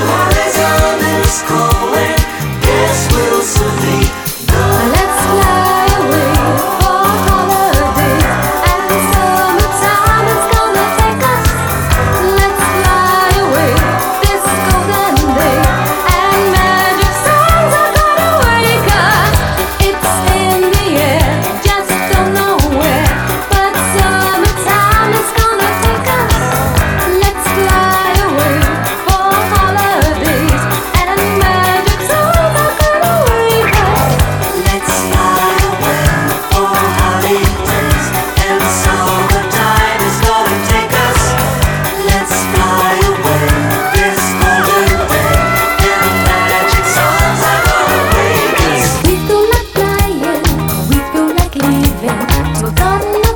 horizon is calling. We're gonna